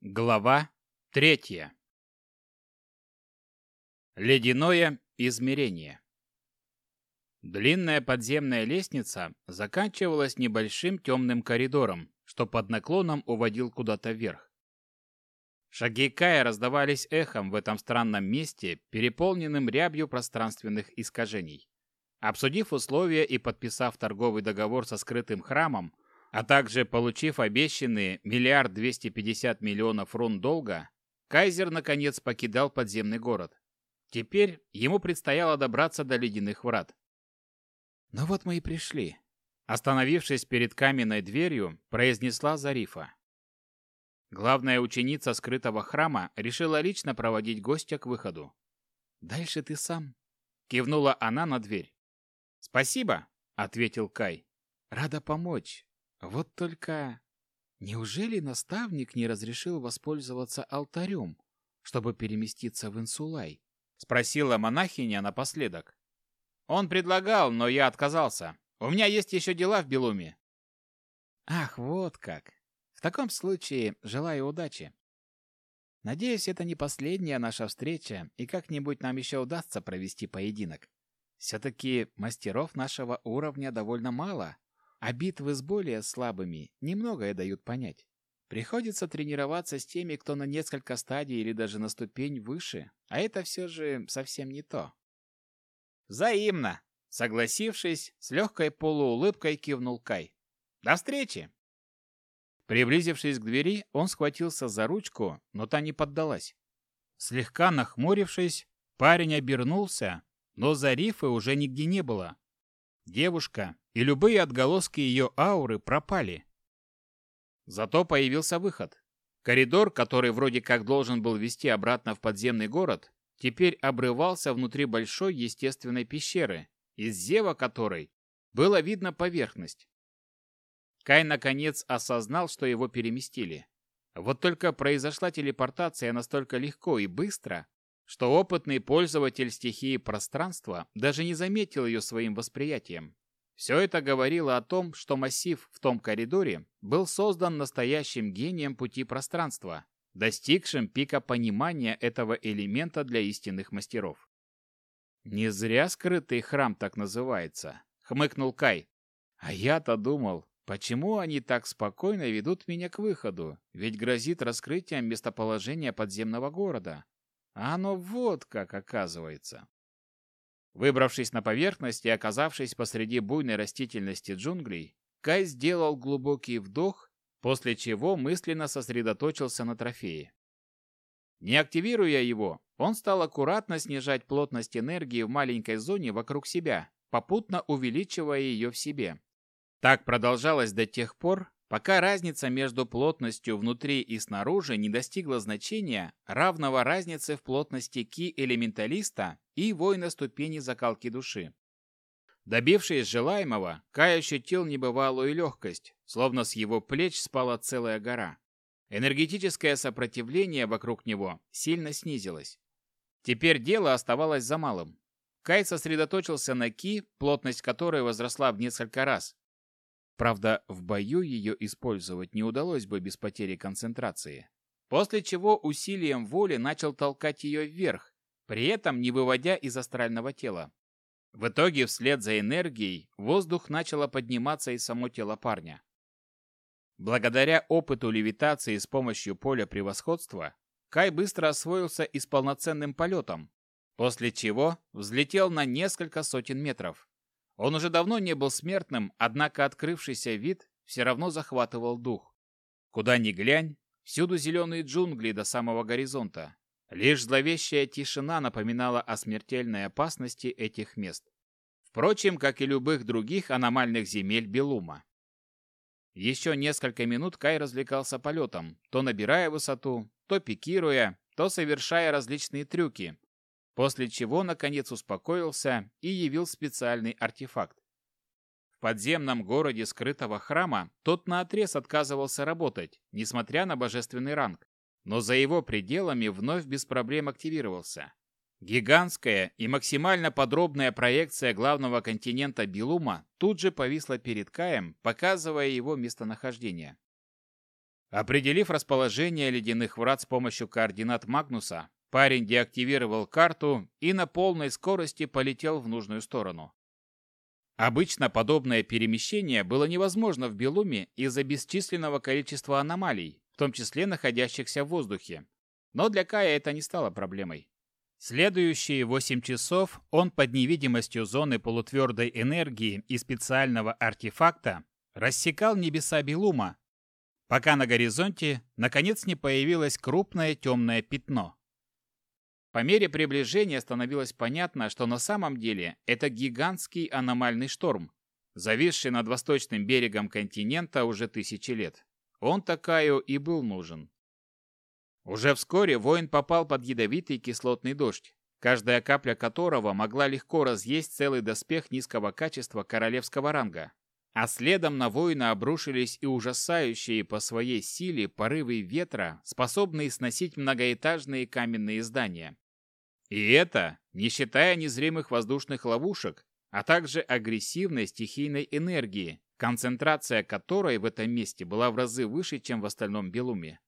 Глава третья. Ледяное измерение. Длинная подземная лестница заканчивалась небольшим темным коридором, что под наклоном уводил куда-то вверх. Шаги Кая раздавались эхом в этом странном месте, переполненным рябью пространственных искажений. Обсудив условия и подписав торговый договор со скрытым храмом, а также получив обещанные миллиард двести пятьдесят миллионов рун долга, Кайзер наконец покидал подземный город. Теперь ему предстояло добраться до ледяных врат. «Ну вот мы и пришли», — остановившись перед каменной дверью, произнесла Зарифа. Главная ученица скрытого храма решила лично проводить гостя к выходу. «Дальше ты сам», — кивнула она на дверь. «Спасибо», — ответил Кай. «Рада помочь. Вот только... Неужели наставник не разрешил воспользоваться алтарем, чтобы переместиться в Инсулай? Спросила монахиня напоследок. Он предлагал, но я отказался. У меня есть еще дела в Белуме. Ах, вот как. В таком случае желаю удачи. Надеюсь, это не последняя наша встреча, и как-нибудь нам еще удастся провести поединок. Все-таки мастеров нашего уровня довольно мало, а битвы с более слабыми немногое дают понять. Приходится тренироваться с теми, кто на несколько стадий или даже на ступень выше, а это все же совсем не то. Взаимно. Согласившись, с легкой полуулыбкой кивнул Кай. До встречи. Приблизившись к двери, он схватился за ручку, но та не поддалась. Слегка нахмурившись, парень обернулся, но Зарифы уже нигде не было. Девушка и любые отголоски ее ауры пропали. Зато появился выход. Коридор, который вроде как должен был вести обратно в подземный город, теперь обрывался внутри большой естественной пещеры, из зева которой было видно поверхность. Кай наконец осознал, что его переместили. Вот только произошла телепортация настолько легко и быстро, что опытный пользователь стихии пространства даже не заметил ее своим восприятием. Все это говорило о том, что массив в том коридоре был создан настоящим гением пути пространства, достигшим пика понимания этого элемента для истинных мастеров. «Не зря скрытый храм так называется», — хмыкнул Кай. «А я-то думал, почему они так спокойно ведут меня к выходу, ведь грозит раскрытием местоположения подземного города. А оно вот как оказывается». Выбравшись на поверхность и оказавшись посреди буйной растительности джунглей, Кай сделал глубокий вдох, после чего мысленно сосредоточился на трофее. Не активируя его, он стал аккуратно снижать плотность энергии в маленькой зоне вокруг себя, попутно увеличивая ее в себе. Так продолжалось до тех пор, пока разница между плотностью внутри и снаружи не достигла значения, равного разнице в плотности ки элементалиста и воина ступени закалки души. Добившись желаемого, Кай ощутил небывалую легкость, словно с его плеч спала целая гора. Энергетическое сопротивление вокруг него сильно снизилось. Теперь дело оставалось за малым. Кай сосредоточился на ки, плотность которой возросла в несколько раз, Правда, в бою ее использовать не удалось бы без потери концентрации. После чего усилием воли начал толкать ее вверх, при этом не выводя из астрального тела. В итоге, вслед за энергией, воздух начало подниматься и само тело парня. Благодаря опыту левитации с помощью поля превосходства, Кай быстро освоился и с полноценным полетом, после чего взлетел на несколько сотен метров. Он уже давно не был смертным, однако открывшийся вид все равно захватывал дух. Куда ни глянь, всюду зеленые джунгли до самого горизонта. Лишь зловещая тишина напоминала о смертельной опасности этих мест. Впрочем, как и любых других аномальных земель Белума. Еще несколько минут Кай развлекался полетом, то набирая высоту, то пикируя, то совершая различные трюки, после чего, наконец, успокоился и явил специальный артефакт. В подземном городе скрытого храма тот наотрез отказывался работать, несмотря на божественный ранг, но за его пределами вновь без проблем активировался. Гигантская и максимально подробная проекция главного континента Белума тут же повисла перед Каем, показывая его местонахождение. Определив расположение ледяных врат с помощью координат Магнуса, парень деактивировал карту и на полной скорости полетел в нужную сторону. Обычно подобное перемещение было невозможно в Белуме из-за бесчисленного количества аномалий, в том числе находящихся в воздухе. Но для Кая это не стало проблемой. Следующие 8 часов он под невидимостью зоны полутвердой энергии и специального артефакта рассекал небеса Белума, пока на горизонте наконец не появилось крупное темное пятно. По мере приближения становилось понятно, что на самом деле это гигантский аномальный шторм, зависший над восточным берегом континента уже тысячи лет. Он такаю и был нужен. Уже вскоре воин попал под ядовитый кислотный дождь, каждая капля которого могла легко разъесть целый доспех низкого качества королевского ранга. А следом на воина обрушились и ужасающие по своей силе порывы ветра, способные сносить многоэтажные каменные здания. И это не считая незримых воздушных ловушек, а также агрессивной стихийной энергии, концентрация которой в этом месте была в разы выше, чем в остальном Белуме.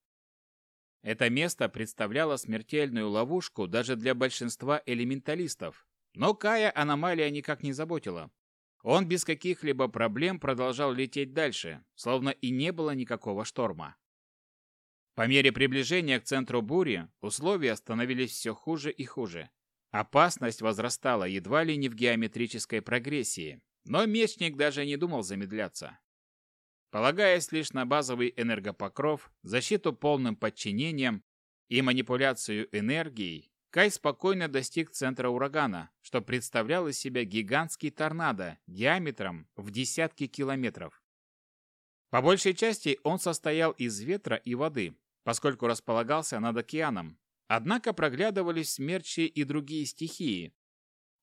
Это место представляло смертельную ловушку даже для большинства элементалистов, но Кая аномалия никак не заботила. Он без каких-либо проблем продолжал лететь дальше, словно и не было никакого шторма. По мере приближения к центру бури условия становились все хуже и хуже. Опасность возрастала едва ли не в геометрической прогрессии, но мечник даже не думал замедляться. Полагаясь лишь на базовый энергопокров, защиту полным подчинением и манипуляцию энергией, Кай спокойно достиг центра урагана, что представлял из себя гигантский торнадо диаметром в десятки километров. По большей части он состоял из ветра и воды, поскольку располагался над океаном. Однако проглядывались смерчи и другие стихии.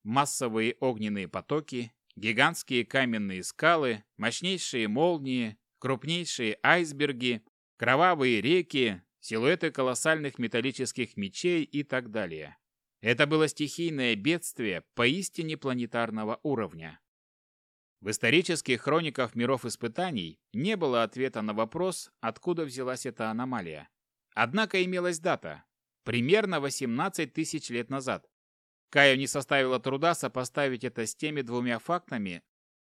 Массовые огненные потоки, гигантские каменные скалы, мощнейшие молнии, крупнейшие айсберги, кровавые реки, силуэты колоссальных металлических мечей и так далее. Это было стихийное бедствие поистине планетарного уровня. В исторических хрониках миров испытаний не было ответа на вопрос, откуда взялась эта аномалия. Однако имелась дата – примерно 18 тысяч лет назад. Каю не составило труда сопоставить это с теми двумя фактами,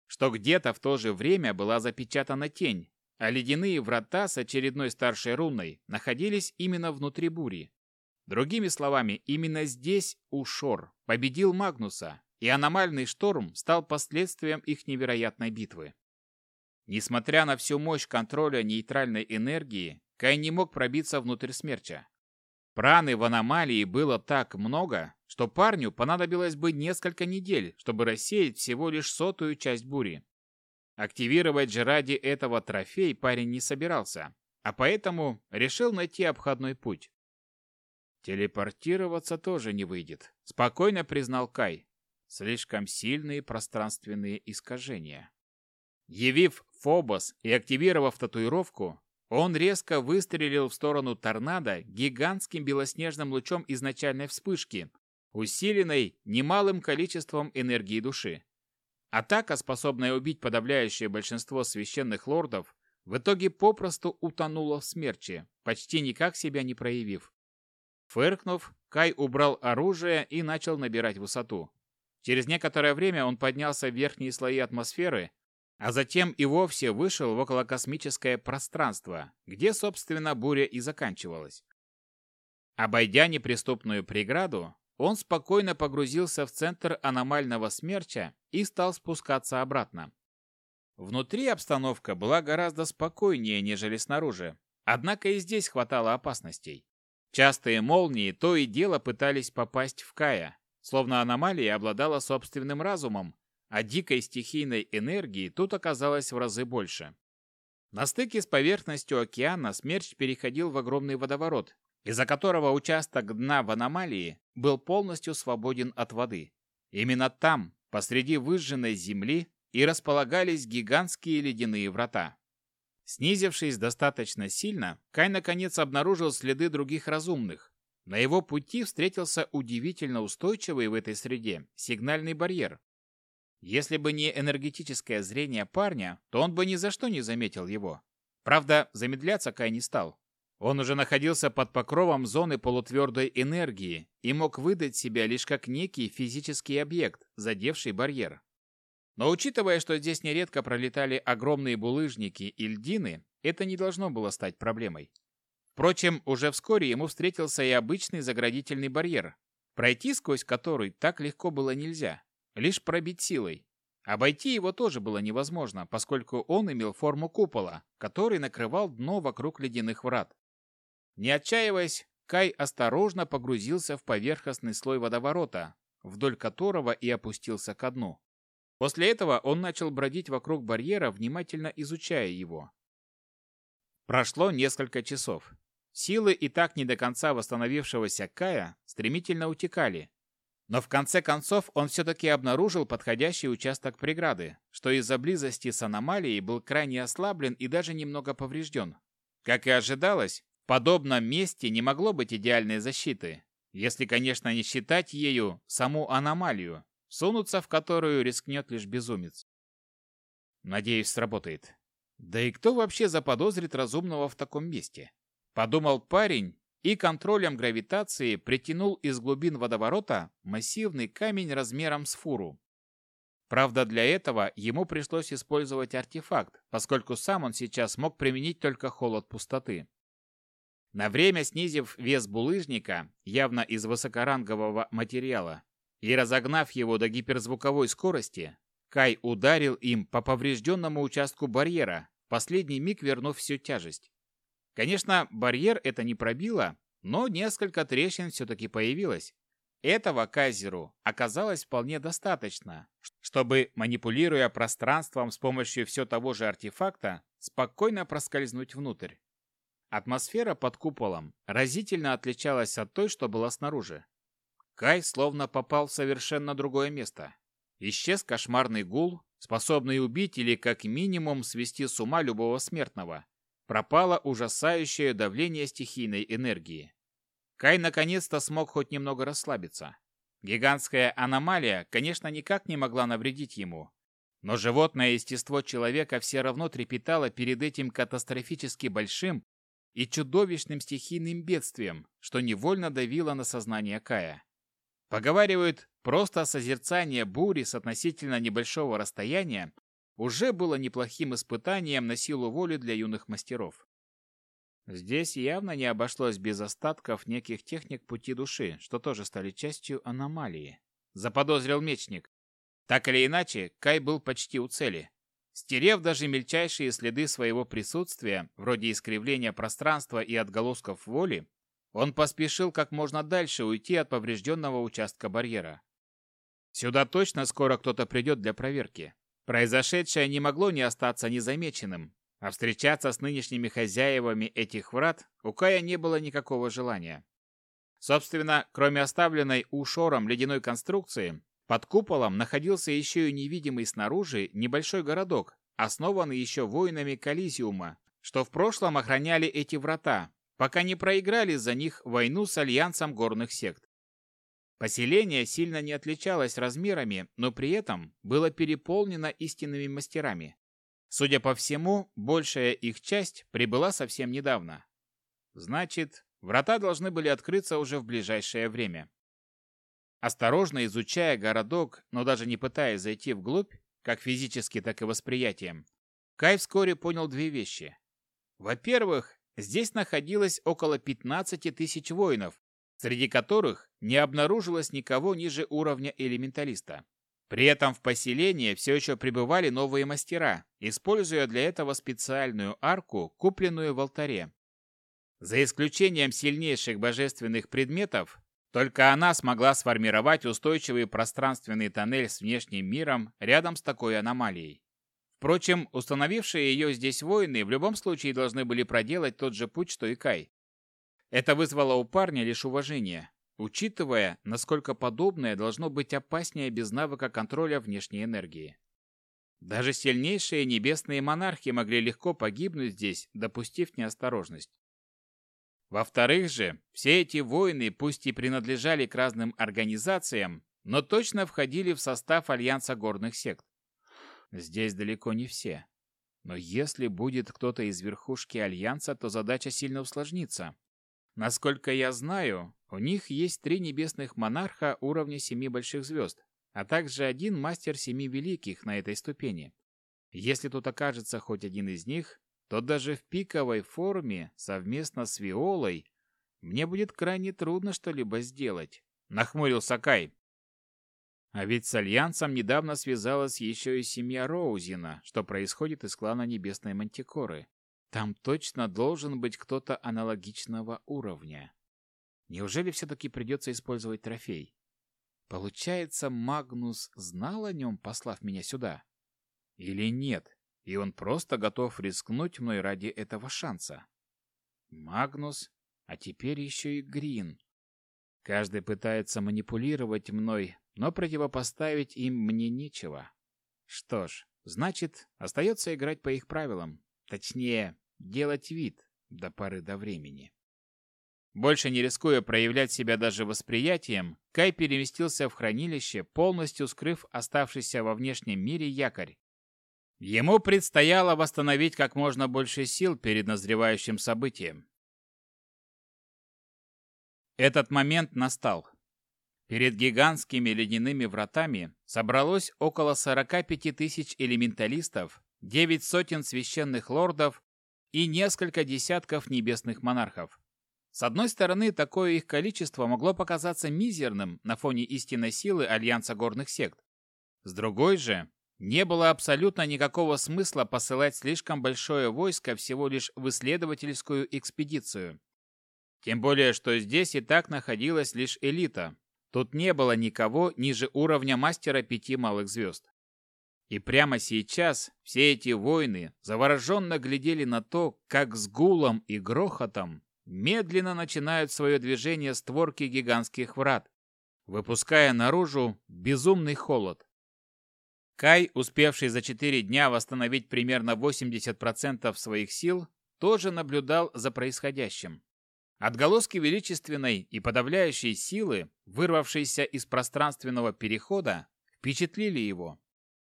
что где-то в то же время была запечатана тень, а ледяные врата с очередной старшей руной находились именно внутри бури. Другими словами, именно здесь Ушор победил Магнуса, и аномальный шторм стал последствием их невероятной битвы. Несмотря на всю мощь контроля нейтральной энергии, Кай не мог пробиться внутрь смерча. Праны в аномалии было так много, что парню понадобилось бы несколько недель, чтобы рассеять всего лишь сотую часть бури. Активировать же ради этого трофей парень не собирался, а поэтому решил найти обходной путь. Телепортироваться тоже не выйдет, спокойно признал Кай. Слишком сильные пространственные искажения. Явив Фобос и активировав татуировку, он резко выстрелил в сторону торнадо гигантским белоснежным лучом изначальной вспышки, усиленной немалым количеством энергии души. Атака, способная убить подавляющее большинство священных лордов, в итоге попросту утонула в смерче, почти никак себя не проявив. Фыркнув, Кай убрал оружие и начал набирать высоту. Через некоторое время он поднялся в верхние слои атмосферы, а затем и вовсе вышел в околокосмическое пространство, где, собственно, буря и заканчивалась. Обойдя неприступную преграду, он спокойно погрузился в центр аномального смерча и стал спускаться обратно. Внутри обстановка была гораздо спокойнее, нежели снаружи, однако и здесь хватало опасностей. Частые молнии то и дело пытались попасть в Кая, словно аномалия обладала собственным разумом, а дикой стихийной энергии тут оказалось в разы больше. На стыке с поверхностью океана смерч переходил в огромный водоворот, из-за которого участок дна в аномалии был полностью свободен от воды. Именно там, посреди выжженной земли, и располагались гигантские ледяные врата. Снизившись достаточно сильно, Кай наконец обнаружил следы других разумных. На его пути встретился удивительно устойчивый в этой среде сигнальный барьер. Если бы не энергетическое зрение парня, то он бы ни за что не заметил его. Правда, замедляться Кай не стал. Он уже находился под покровом зоны полутвердой энергии и мог выдать себя лишь как некий физический объект, задевший барьер. Но учитывая, что здесь нередко пролетали огромные булыжники и льдины, это не должно было стать проблемой. Впрочем, уже вскоре ему встретился и обычный заградительный барьер, пройти сквозь который так легко было нельзя, лишь пробить силой. Обойти его тоже было невозможно, поскольку он имел форму купола, который накрывал дно вокруг ледяных врат. Не отчаиваясь, Кай осторожно погрузился в поверхностный слой водоворота, вдоль которого и опустился ко дну. После этого он начал бродить вокруг барьера, внимательно изучая его. Прошло несколько часов. Силы и так не до конца восстановившегося Кая стремительно утекали. Но в конце концов он все-таки обнаружил подходящий участок преграды, что из-за близости с аномалией был крайне ослаблен и даже немного поврежден. Как и ожидалось, в подобном месте не могло быть идеальной защиты, если, конечно, не считать ею саму аномалию, сунуться в которую рискнет лишь безумец. Надеюсь, сработает. Да и кто вообще заподозрит разумного в таком месте? Подумал парень и контролем гравитации притянул из глубин водоворота массивный камень размером с фуру. Правда, для этого ему пришлось использовать артефакт, поскольку сам он сейчас мог применить только холод пустоты. На время снизив вес булыжника, явно из высокорангового материала, и разогнав его до гиперзвуковой скорости, Кай ударил им по поврежденному участку барьера, последний миг вернув всю тяжесть. Конечно, барьер это не пробило, но несколько трещин все-таки появилось. Этого Кайзеру оказалось вполне достаточно, чтобы, манипулируя пространством с помощью все того же артефакта, спокойно проскользнуть внутрь. Атмосфера под куполом разительно отличалась от той, что была снаружи. Кай словно попал в совершенно другое место. Исчез кошмарный гул, способный убить или как минимум свести с ума любого смертного. Пропало ужасающее давление стихийной энергии. Кай наконец-то смог хоть немного расслабиться. Гигантская аномалия, конечно, никак не могла навредить ему. Но животное естество человека все равно трепетало перед этим катастрофически большим и чудовищным стихийным бедствием, что невольно давило на сознание Кая. Поговаривают, просто созерцание бури с относительно небольшого расстояния уже было неплохим испытанием на силу воли для юных мастеров. Здесь явно не обошлось без остатков неких техник пути души, что тоже стали частью аномалии. Заподозрил мечник. Так или иначе, Кай был почти у цели. Стерев даже мельчайшие следы своего присутствия, вроде искривления пространства и отголосков воли, он поспешил как можно дальше уйти от поврежденного участка барьера. Сюда точно скоро кто-то придет для проверки. Произошедшее не могло не остаться незамеченным, а встречаться с нынешними хозяевами этих врат у Кая не было никакого желания. Собственно, кроме оставленной у Шором ледяной конструкции, под куполом находился еще и невидимый снаружи небольшой городок, основанный еще воинами Колизиума, что в прошлом охраняли эти врата, пока не проиграли за них войну с альянсом горных сект. Поселение сильно не отличалось размерами, но при этом было переполнено истинными мастерами. Судя по всему, большая их часть прибыла совсем недавно. Значит, врата должны были открыться уже в ближайшее время. Осторожно изучая городок, но даже не пытаясь зайти вглубь, как физически, так и восприятием, Кай вскоре понял две вещи. Во-первых, здесь находилось около 15 тысяч воинов, среди которых не обнаружилось никого ниже уровня элементалиста. При этом в поселение все еще прибывали новые мастера, используя для этого специальную арку, купленную в алтаре. За исключением сильнейших божественных предметов, только она смогла сформировать устойчивый пространственный тоннель с внешним миром рядом с такой аномалией. Впрочем, установившие ее здесь воины в любом случае должны были проделать тот же путь, что и Кай. Это вызвало у парня лишь уважение, учитывая, насколько подобное должно быть опаснее без навыка контроля внешней энергии. Даже сильнейшие небесные монархи могли легко погибнуть здесь, допустив неосторожность. Во-вторых же, все эти воины, пусть и принадлежали к разным организациям, но точно входили в состав Альянса горных сект. Здесь далеко не все. Но если будет кто-то из верхушки Альянса, то задача сильно усложнится. Насколько я знаю, у них есть три небесных монарха уровня семи больших звезд, а также один мастер семи великих на этой ступени. Если тут окажется хоть один из них, то даже в пиковой форме совместно с Виолой мне будет крайне трудно что-либо сделать. Нахмурился Кай. А ведь с Альянсом недавно связалась еще и семья Роузина, что происходит из клана Небесной Мантикоры. Там точно должен быть кто-то аналогичного уровня. Неужели все-таки придется использовать трофей? Получается, Магнус знал о нем, послав меня сюда? Или нет, и он просто готов рискнуть мной ради этого шанса? Магнус, а теперь еще и Грин. Каждый пытается манипулировать мной, но противопоставить им мне нечего. Что ж, значит, остается играть по их правилам. Точнее, делать вид до поры до времени. Больше не рискуя проявлять себя даже восприятием, Кай переместился в хранилище, полностью скрыв оставшийся во внешнем мире якорь. Ему предстояло восстановить как можно больше сил перед назревающим событием. Этот момент настал. Перед гигантскими ледяными вратами собралось около 45 тысяч элементалистов, 9 сотен священных лордов и несколько десятков небесных монархов. С одной стороны, такое их количество могло показаться мизерным на фоне истинной силы Альянса горных сект. С другой же, не было абсолютно никакого смысла посылать слишком большое войско всего лишь в исследовательскую экспедицию. Тем более, что здесь и так находилась лишь элита, Тут не было никого ниже уровня мастера пяти малых звезд. И прямо сейчас все эти воины завороженно глядели на то, как с гулом и грохотом медленно начинают свое движение створки гигантских врат, выпуская наружу безумный холод. Кай, успевший за четыре дня восстановить примерно 80% своих сил, тоже наблюдал за происходящим. Отголоски величественной и подавляющей силы, вырвавшейся из пространственного перехода, впечатлили его.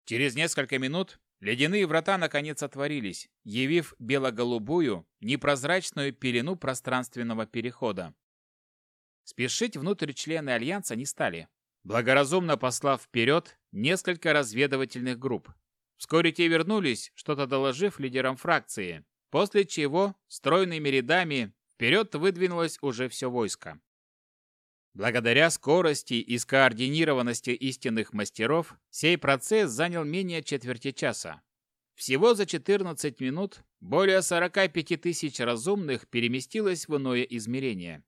Через несколько минут ледяные врата наконец отворились, явив бело-голубую, непрозрачную пелену пространственного перехода. Спешить внутрь члены Альянса не стали, благоразумно послав вперед несколько разведывательных групп. Вскоре те вернулись, что-то доложив лидерам фракции, после чего стройными рядами Вперед выдвинулось уже все войско. Благодаря скорости и скоординированности истинных мастеров, сей процесс занял менее четверти часа. Всего за 14 минут более 45 тысяч разумных переместилось в иное измерение.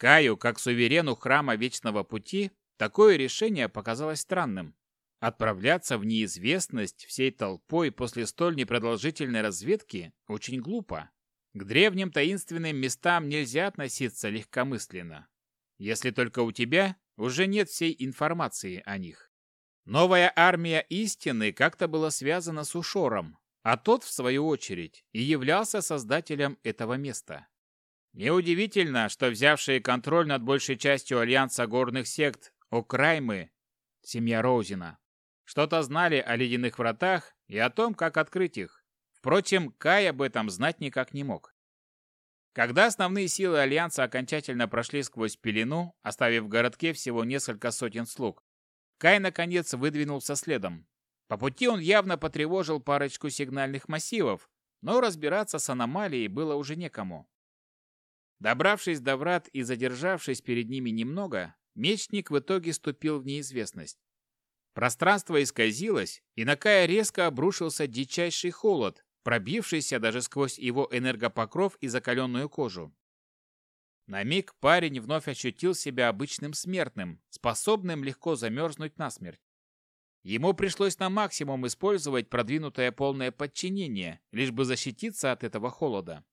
Каю, как суверену Храма Вечного Пути, такое решение показалось странным. Отправляться в неизвестность всей толпой после столь непродолжительной разведки очень глупо. К древним таинственным местам нельзя относиться легкомысленно, если только у тебя уже нет всей информации о них. Новая армия истины как-то была связана с Ушором, а тот, в свою очередь, и являлся создателем этого места. Неудивительно, что взявшие контроль над большей частью альянса горных сект Окраймы, семья Роузина, что-то знали о ледяных вратах и о том, как открыть их. Впрочем, Кай об этом знать никак не мог. Когда основные силы Альянса окончательно прошли сквозь пелену, оставив в городке всего несколько сотен слуг, Кай наконец выдвинулся следом. По пути он явно потревожил парочку сигнальных массивов, но разбираться с аномалией было уже некому. Добравшись до врат и задержавшись перед ними немного, мечник в итоге ступил в неизвестность. Пространство исказилось, и на Кая резко обрушился дичайший холод, пробившийся даже сквозь его энергопокров и закаленную кожу. На миг парень вновь ощутил себя обычным смертным, способным легко замерзнуть насмерть. Ему пришлось на максимум использовать продвинутое полное подчинение, лишь бы защититься от этого холода.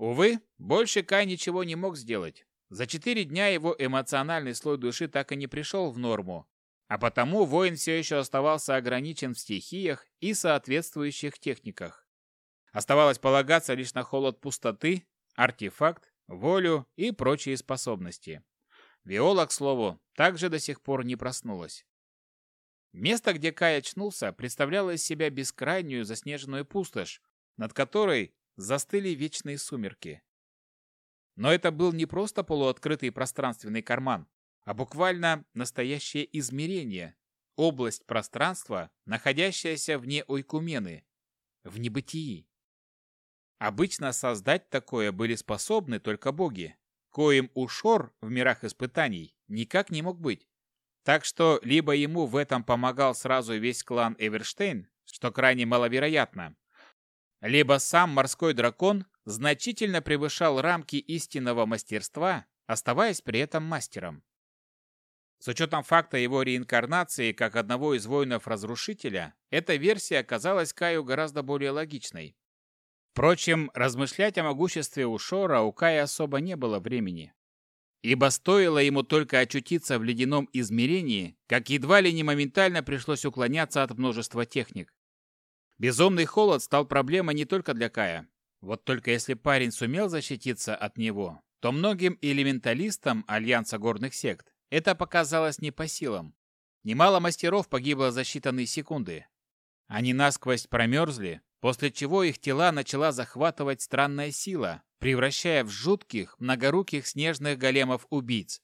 Увы, больше Кай ничего не мог сделать. За четыре дня его эмоциональный слой души так и не пришел в норму, а потому воин все еще оставался ограничен в стихиях и соответствующих техниках. Оставалось полагаться лишь на холод пустоты, артефакт, волю и прочие способности. Виола, к слову, также до сих пор не проснулась. Место, где Кай очнулся, представляло из себя бескрайнюю заснеженную пустошь, над которой застыли вечные сумерки. Но это был не просто полуоткрытый пространственный карман, а буквально настоящее измерение, область пространства, находящаяся вне Ойкумены, в небытии. Обычно создать такое были способны только боги, коим Ушор в мирах испытаний никак не мог быть. Так что либо ему в этом помогал сразу весь клан Эверштейн, что крайне маловероятно, либо сам морской дракон значительно превышал рамки истинного мастерства, оставаясь при этом мастером. С учетом факта его реинкарнации как одного из воинов-разрушителя, эта версия оказалась Каю гораздо более логичной. Впрочем, размышлять о могуществе Ушора у Кая особо не было времени. Ибо стоило ему только очутиться в ледяном измерении, как едва ли не моментально пришлось уклоняться от множества техник. Безумный холод стал проблемой не только для Кая. Вот только если парень сумел защититься от него, то многим элементалистам Альянса горных сект это показалось не по силам. Немало мастеров погибло за считанные секунды. Они насквозь промерзли, после чего их тела начала захватывать странная сила, превращая в жутких, многоруких снежных големов-убийц.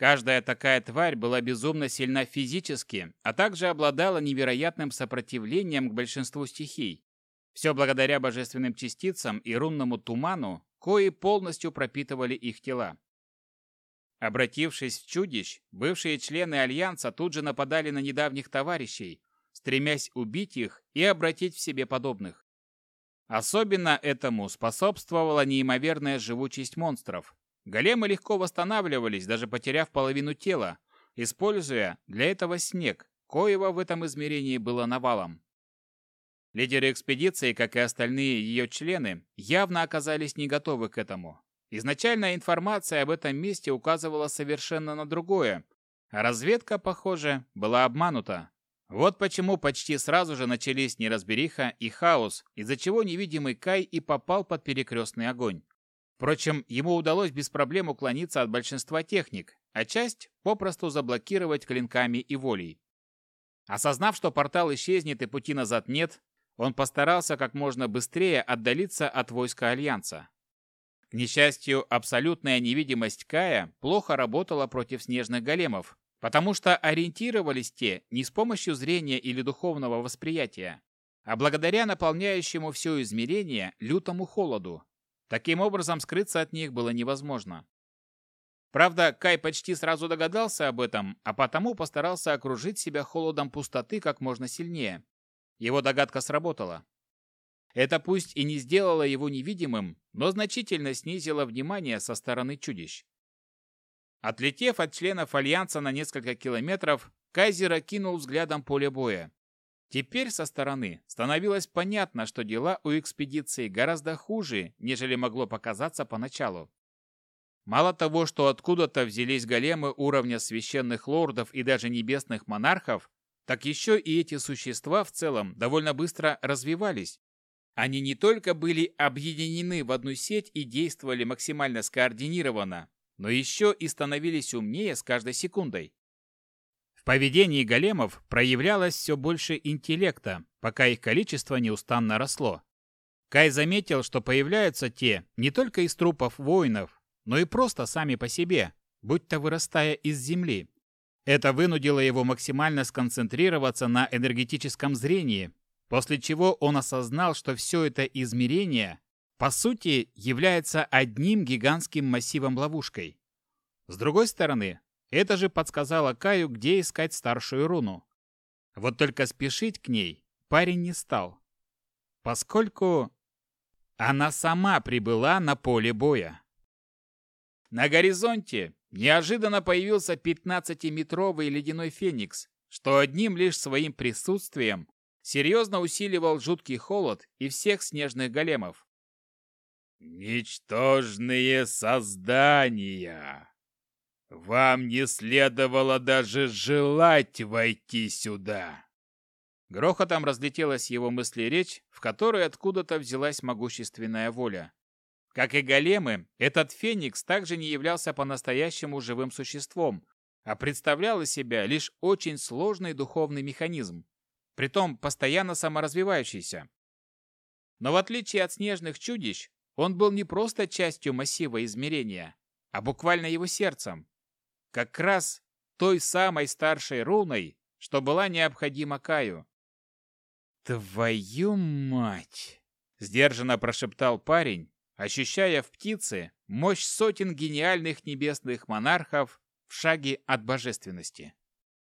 Каждая такая тварь была безумно сильна физически, а также обладала невероятным сопротивлением к большинству стихий. Все благодаря божественным частицам и рунному туману, кои полностью пропитывали их тела. Обратившись в чудищ, бывшие члены Альянса тут же нападали на недавних товарищей, стремясь убить их и обратить в себе подобных. Особенно этому способствовала неимоверная живучесть монстров. Големы легко восстанавливались, даже потеряв половину тела, используя для этого снег, коего в этом измерении было навалом. Лидеры экспедиции, как и остальные ее члены, явно оказались не готовы к этому. Изначальная информация об этом месте указывала совершенно на другое, разведка, похоже, была обманута. Вот почему почти сразу же начались неразбериха и хаос, из-за чего невидимый Кай и попал под перекрестный огонь. Впрочем, ему удалось без проблем уклониться от большинства техник, а часть попросту заблокировать клинками и волей. Осознав, что портал исчезнет и пути назад нет, он постарался как можно быстрее отдалиться от войска Альянса. К несчастью, абсолютная невидимость Кая плохо работала против снежных големов, потому что ориентировались те не с помощью зрения или духовного восприятия, а благодаря наполняющему все измерение лютому холоду. Таким образом, скрыться от них было невозможно. Правда, Кай почти сразу догадался об этом, а потому постарался окружить себя холодом пустоты как можно сильнее. Его догадка сработала. Это пусть и не сделало его невидимым, но значительно снизило внимание со стороны чудищ. Отлетев от членов Альянса на несколько километров, Кайзер окинул взглядом поле боя. Теперь со стороны становилось понятно, что дела у экспедиции гораздо хуже, нежели могло показаться поначалу. Мало того, что откуда-то взялись големы уровня священных лордов и даже небесных монархов, так еще и эти существа в целом довольно быстро развивались, они не только были объединены в одну сеть и действовали максимально скоординированно, но еще и становились умнее с каждой секундой. В поведении големов проявлялось все больше интеллекта, пока их количество неустанно росло. Кай заметил, что появляются те не только из трупов воинов, но и просто сами по себе, будь-то вырастая из земли. Это вынудило его максимально сконцентрироваться на энергетическом зрении, После чего он осознал, что все это измерение, по сути, является одним гигантским массивом-ловушкой. С другой стороны, это же подсказало Каю, где искать старшую руну. Вот только спешить к ней парень не стал, поскольку она сама прибыла на поле боя. На горизонте неожиданно появился 15-метровый ледяной феникс, что одним лишь своим присутствием серьезно усиливал жуткий холод и всех снежных големов. «Ничтожные создания! Вам не следовало даже желать войти сюда!» Грохотом разлетелась его мысли речь, в которой откуда-то взялась могущественная воля. Как и големы, этот феникс также не являлся по-настоящему живым существом, а представлял из себя лишь очень сложный духовный механизм, притом постоянно саморазвивающийся. Но в отличие от снежных чудищ, он был не просто частью массива измерения, а буквально его сердцем. Как раз той самой старшей руной, что была необходима Каю. «Твою мать!» – сдержанно прошептал парень, ощущая в птице мощь сотен гениальных небесных монархов в шаге от божественности.